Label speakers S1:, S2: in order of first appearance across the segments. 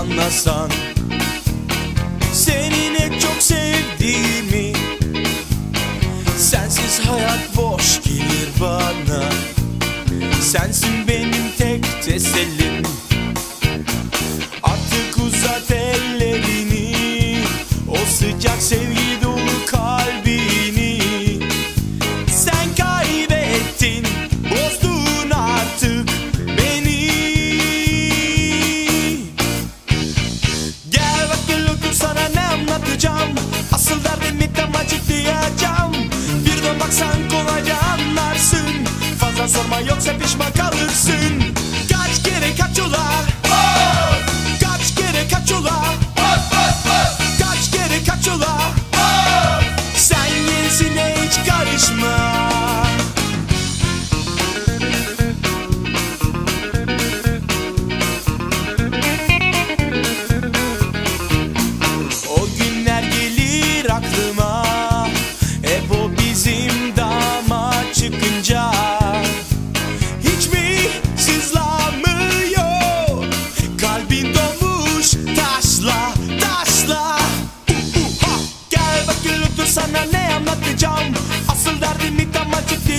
S1: anlasan. Seni ne çok sevdiğimi. Sensiz hayat boş gelir bana. Sensin benim tek tesellim Artık uzat ellerini. O sıcak sevgi listen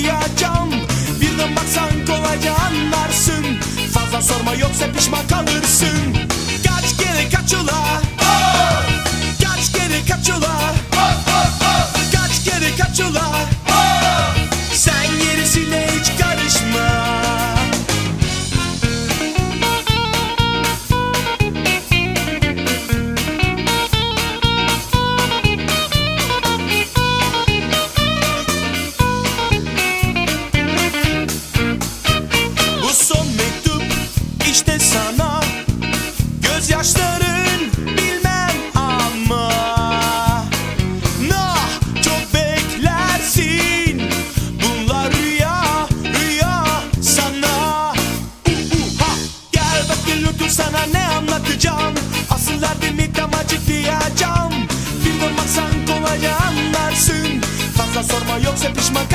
S1: yaşayacağım. Birden baksan kolayca anlarsın. Fazla sorma yoksa pişman kalırsın. Kaç kere kaçıla Kaç kere kaçıla Kaç kere kaçıla olacağım. Asıl derdimi tam açıklayacağım Film olmaksan kolay anlarsın. Fazla sorma yoksa pişman